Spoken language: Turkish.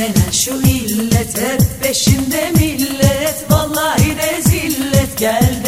denen şu illet hep peşinde millet. Vallahi de zillet. Gel